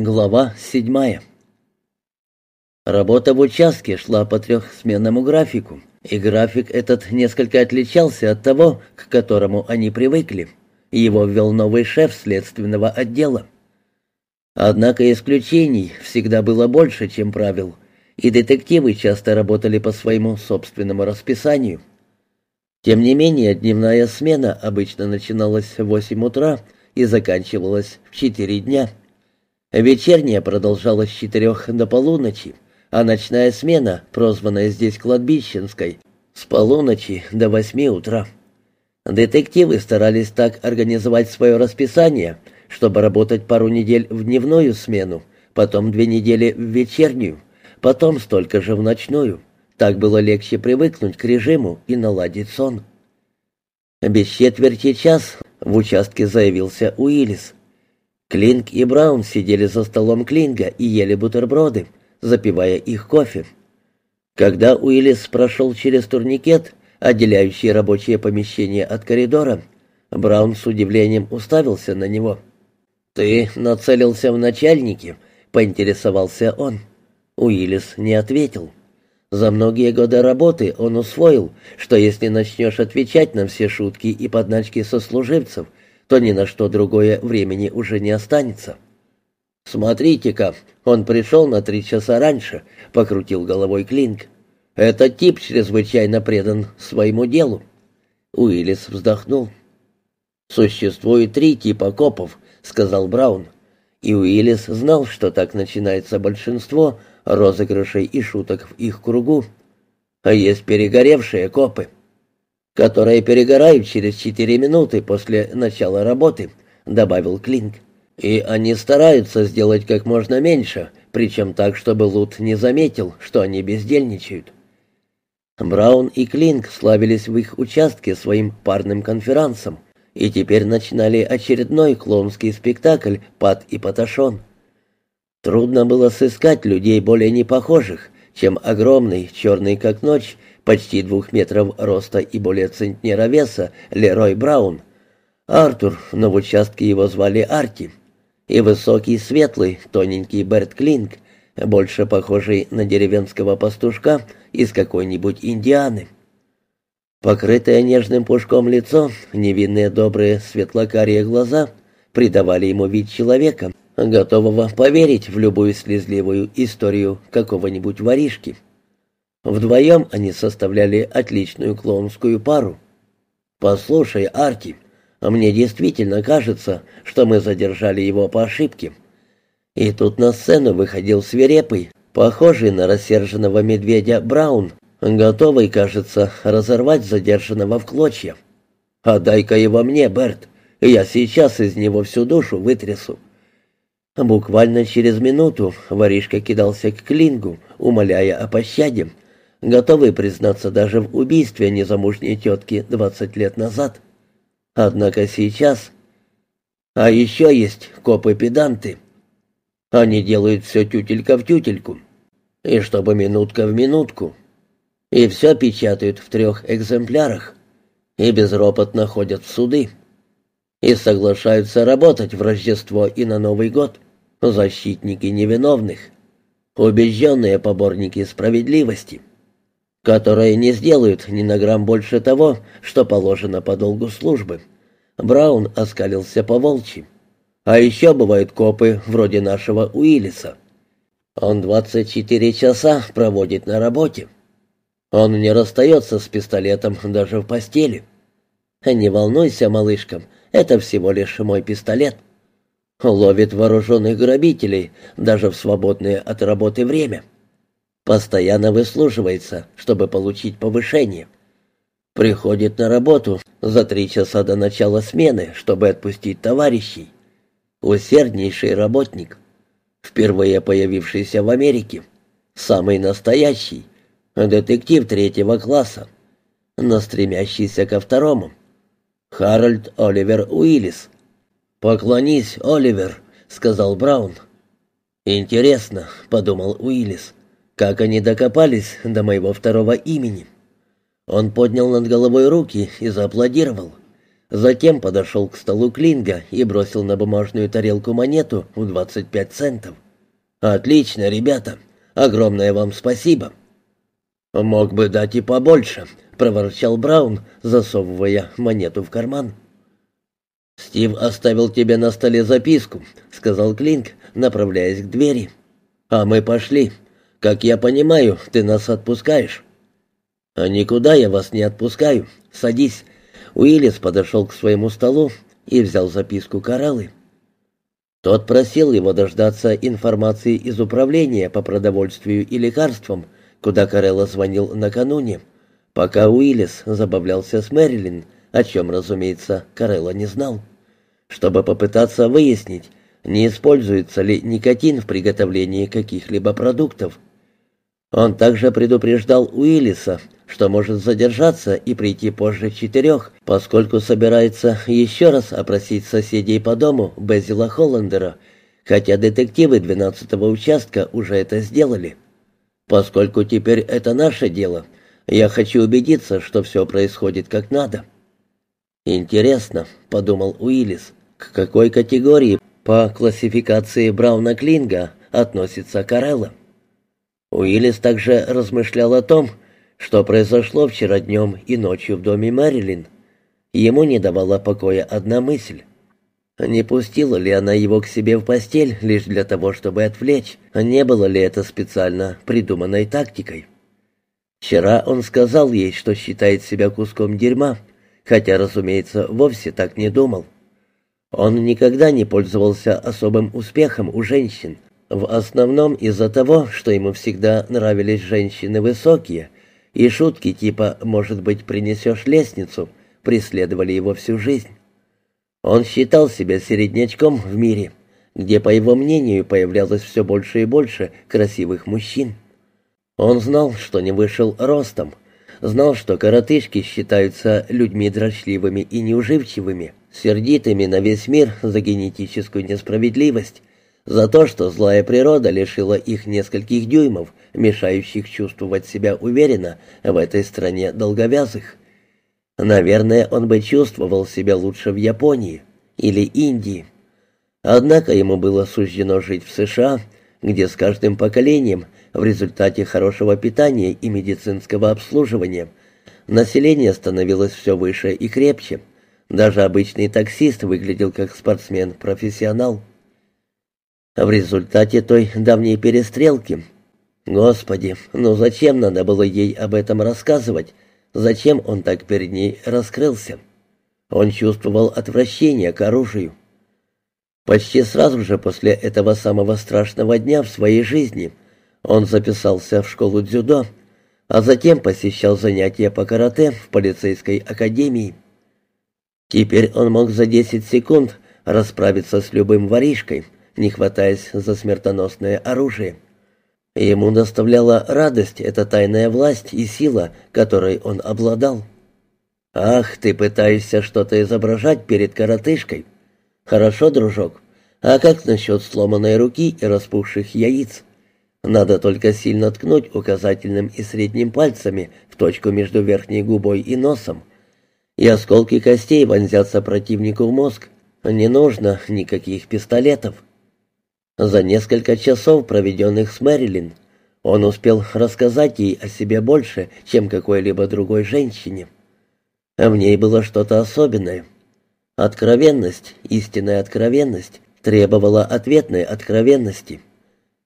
Глава седьмая. Работа в участке шла по трехсменному графику, и график этот несколько отличался от того, к которому они привыкли. Его ввел новый шеф следственного отдела. Однако исключений всегда было больше, чем правил, и детективы часто работали по своему собственному расписанию. Тем не менее, дневная смена обычно начиналась в 8 утра и заканчивалась в 4 дня. Вечерняя продолжалась с четырех до полуночи, а ночная смена, прозванная здесь кладбищенской, с полуночи до восьми утра. Детективы старались так организовать свое расписание, чтобы работать пару недель в дневную смену, потом две недели в вечернюю, потом столько же в ночную. Так было легче привыкнуть к режиму и наладить сон. Без четверти час в участке заявился Уиллис. Клинк и Браун сидели за столом Клинга и ели бутерброды, запивая их кофе. Когда Уиллис прошел через турникет, отделяющий рабочее помещение от коридора, Браун с удивлением уставился на него. «Ты нацелился в начальнике?» — поинтересовался он. Уиллис не ответил. За многие годы работы он усвоил, что если начнешь отвечать на все шутки и подначки сослуживцев, то ни на что другое времени уже не останется. «Смотрите-ка, он пришел на три часа раньше», — покрутил головой Клинк. «Этот тип чрезвычайно предан своему делу». Уиллис вздохнул. «Существует три типа копов», — сказал Браун. И Уиллис знал, что так начинается большинство розыгрышей и шуток в их кругу. А есть перегоревшие копы которые перегорают через четыре минуты после начала работы», — добавил Клинк. «И они стараются сделать как можно меньше, причем так, чтобы Лут не заметил, что они бездельничают». Браун и Клинк славились в их участке своим парным конферансом и теперь начинали очередной клоунский спектакль «Пат и Паташон». Трудно было сыскать людей более непохожих, чем огромный, черный как ночь, почти двух метров роста и более центнера веса, Лерой Браун. Артур, но в участке его звали Арти. И высокий, светлый, тоненький Берт Клинк, больше похожий на деревенского пастушка из какой-нибудь Индианы. Покрытое нежным пушком лицо, невинные добрые светлокарие глаза придавали ему вид человека, готового поверить в любую слезливую историю какого-нибудь воришки. Вдвоем они составляли отличную клоунскую пару. «Послушай, Арти, мне действительно кажется, что мы задержали его по ошибке». И тут на сцену выходил свирепый, похожий на рассерженного медведя Браун, готовый, кажется, разорвать задержанного в клочья. «Отдай-ка его мне, Берт, я сейчас из него всю душу вытрясу». Буквально через минуту воришка кидался к Клингу, умоляя о пощаде, готовый признаться даже в убийстве незамужней тетки двадцать лет назад. Однако сейчас... А еще есть копы-педанты. Они делают все тютелька в тютельку. И чтобы минутка в минутку. И все печатают в трех экземплярах. И безропотно ходят в суды. И соглашаются работать в Рождество и на Новый год. Защитники невиновных. Убежденные поборники справедливости которые не сделают ни на грамм больше того, что положено по долгу службы. Браун оскалился по волчьи. А еще бывают копы вроде нашего Уиллиса. Он 24 часа проводит на работе. Он не расстается с пистолетом даже в постели. Не волнуйся, малышка, это всего лишь мой пистолет. Ловит вооруженных грабителей даже в свободное от работы время. Постоянно выслуживается, чтобы получить повышение. Приходит на работу за три часа до начала смены, чтобы отпустить товарищей. Усерднейший работник. Впервые появившийся в Америке. Самый настоящий. Детектив третьего класса. Но стремящийся ко второму. Харальд Оливер Уиллис. «Поклонись, Оливер», — сказал Браун. «Интересно», — подумал Уиллис. Как они докопались до моего второго имени? Он поднял над головой руки и зааплодировал. Затем подошел к столу Клинга и бросил на бумажную тарелку монету в 25 центов. «Отлично, ребята! Огромное вам спасибо!» «Мог бы дать и побольше», — проворчал Браун, засовывая монету в карман. «Стив оставил тебе на столе записку», — сказал Клинк, направляясь к двери. «А мы пошли. Как я понимаю, ты нас отпускаешь». «А никуда я вас не отпускаю. Садись». Уиллис подошел к своему столу и взял записку Кораллы. Тот просил его дождаться информации из управления по продовольствию и лекарствам, куда Карелла звонил накануне, пока Уиллис забавлялся с Мэрилин, о чем, разумеется, Карелла не знал, чтобы попытаться выяснить, не используется ли никотин в приготовлении каких-либо продуктов. Он также предупреждал Уиллиса, что может задержаться и прийти позже четырех, поскольку собирается еще раз опросить соседей по дому Безила Холландера, хотя детективы 12-го участка уже это сделали. Поскольку теперь это наше дело, я хочу убедиться, что все происходит как надо. «Интересно», — подумал Уиллис, — «к какой категории по классификации Брауна-Клинга относится Карелла?» Уиллис также размышлял о том, что произошло вчера днем и ночью в доме Мэрилин. Ему не давала покоя одна мысль. Не пустила ли она его к себе в постель лишь для того, чтобы отвлечь? Не было ли это специально придуманной тактикой? Вчера он сказал ей, что считает себя куском дерьма, хотя, разумеется, вовсе так не думал. Он никогда не пользовался особым успехом у женщин, в основном из-за того, что ему всегда нравились женщины высокие, и шутки типа «может быть, принесешь лестницу» преследовали его всю жизнь. Он считал себя середнячком в мире, где, по его мнению, появлялось все больше и больше красивых мужчин. Он знал, что не вышел ростом, знал, что коротышки считаются людьми дрочливыми и неуживчивыми, сердитыми на весь мир за генетическую несправедливость, за то, что злая природа лишила их нескольких дюймов, мешающих чувствовать себя уверенно в этой стране долговязых. Наверное, он бы чувствовал себя лучше в Японии или Индии. Однако ему было суждено жить в США, где с каждым поколением в результате хорошего питания и медицинского обслуживания население становилось все выше и крепче. Даже обычный таксист выглядел как спортсмен-профессионал. В результате той давней перестрелки... Господи, ну зачем надо было ей об этом рассказывать? Зачем он так перед ней раскрылся? Он чувствовал отвращение к оружию. Почти сразу же после этого самого страшного дня в своей жизни он записался в школу дзюдо, а затем посещал занятия по карате в полицейской академии. Теперь он мог за 10 секунд расправиться с любым воришкой, не хватаясь за смертоносное оружие. Ему доставляла радость эта тайная власть и сила, которой он обладал. «Ах, ты пытаешься что-то изображать перед коротышкой. Хорошо, дружок. А как насчет сломанной руки и распухших яиц? Надо только сильно ткнуть указательным и средним пальцами в точку между верхней губой и носом. И осколки костей вонзятся противнику в мозг. Не нужно никаких пистолетов». За несколько часов, проведенных с Мэрилин, он успел рассказать ей о себе больше, чем какой-либо другой женщине. В ней было что-то особенное. Откровенность, истинная откровенность, требовала ответной откровенности.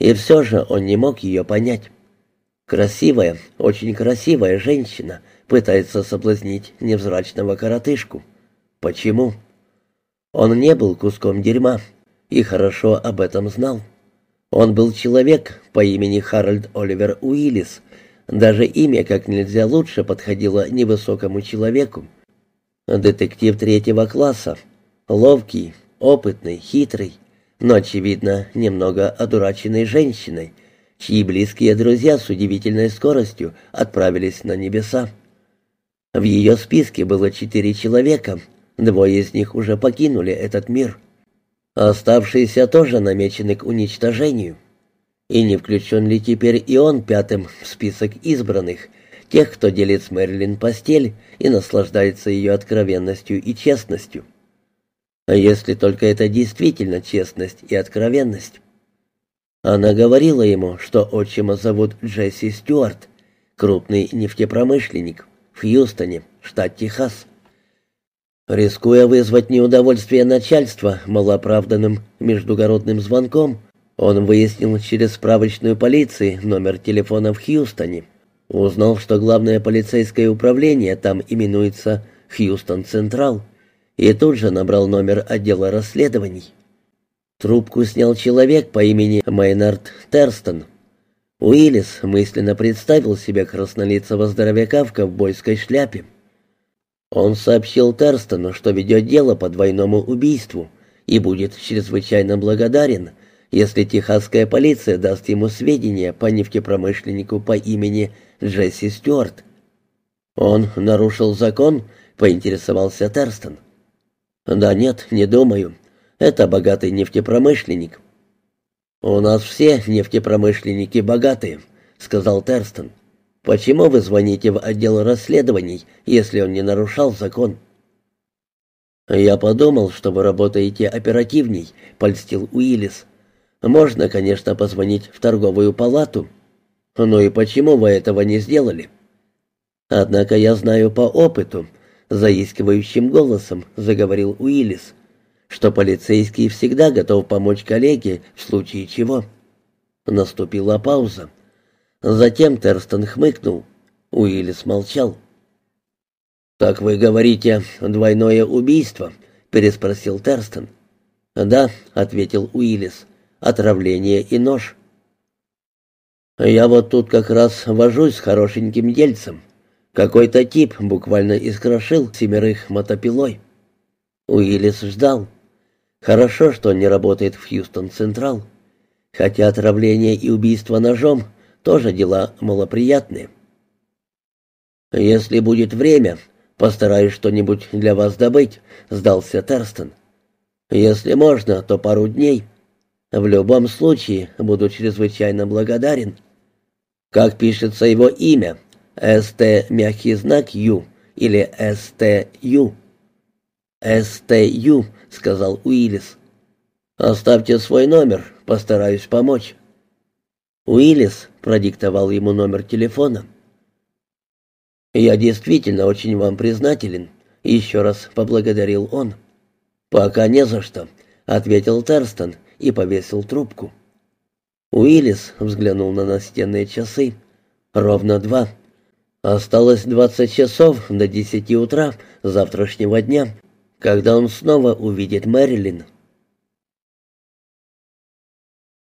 И все же он не мог ее понять. Красивая, очень красивая женщина пытается соблазнить невзрачного коротышку. Почему? Он не был куском дерьма, и хорошо об этом знал. Он был человек по имени Харальд Оливер Уиллис. Даже имя как нельзя лучше подходило невысокому человеку. Детектив третьего класса. Ловкий, опытный, хитрый, но, очевидно, немного одураченной женщиной, чьи близкие друзья с удивительной скоростью отправились на небеса. В ее списке было четыре человека, двое из них уже покинули этот мир — Оставшиеся тоже намечены к уничтожению. И не включен ли теперь и он пятым в список избранных, тех, кто делит с Мэрилин постель и наслаждается ее откровенностью и честностью. А если только это действительно честность и откровенность? Она говорила ему, что отчима зовут Джесси Стюарт, крупный нефтепромышленник в Хьюстоне, штат Техас. Рискуя вызвать неудовольствие начальства малооправданным междугородным звонком, он выяснил через справочную полиции номер телефона в Хьюстоне. Узнал, что главное полицейское управление там именуется «Хьюстон Централ», и тут же набрал номер отдела расследований. Трубку снял человек по имени Майнард Терстон. Уиллис мысленно представил себе краснолицего здоровяка в ковбойской шляпе. Он сообщил Терстону, что ведет дело по двойному убийству и будет чрезвычайно благодарен, если техасская полиция даст ему сведения по нефтепромышленнику по имени Джесси Стюарт. «Он нарушил закон?» — поинтересовался Терстон. «Да нет, не думаю. Это богатый нефтепромышленник». «У нас все нефтепромышленники богатые», — сказал Терстон. «Почему вы звоните в отдел расследований, если он не нарушал закон?» «Я подумал, что вы работаете оперативней», — польстил Уиллис. «Можно, конечно, позвонить в торговую палату. Но и почему вы этого не сделали?» «Однако я знаю по опыту», — заискивающим голосом заговорил Уиллис что полицейский всегда готов помочь коллеге в случае чего. Наступила пауза. Затем Терстон хмыкнул. Уиллис молчал. «Так вы говорите, двойное убийство?» — переспросил Терстон. «Да», — ответил Уиллис, — «отравление и нож». «Я вот тут как раз вожусь с хорошеньким дельцем. Какой-то тип буквально искрошил семерых мотопилой». Уиллис ждал. Хорошо, что он не работает в Хьюстон Централ. Хотя отравление и убийство ножом тоже дела малоприятные. «Если будет время, постараюсь что-нибудь для вас добыть», — сдался Терстон. «Если можно, то пару дней. В любом случае буду чрезвычайно благодарен. Как пишется его имя? СТ мягкий знак Ю или СТЮ?» «СТЮ», — сказал Уиллис. «Оставьте свой номер, постараюсь помочь». Уиллис продиктовал ему номер телефона. «Я действительно очень вам признателен», — еще раз поблагодарил он. «Пока не за что», — ответил Терстон и повесил трубку. Уиллис взглянул на настенные часы. «Ровно два. Осталось двадцать часов до десяти утра завтрашнего дня» когда он снова увидит Мэрилин.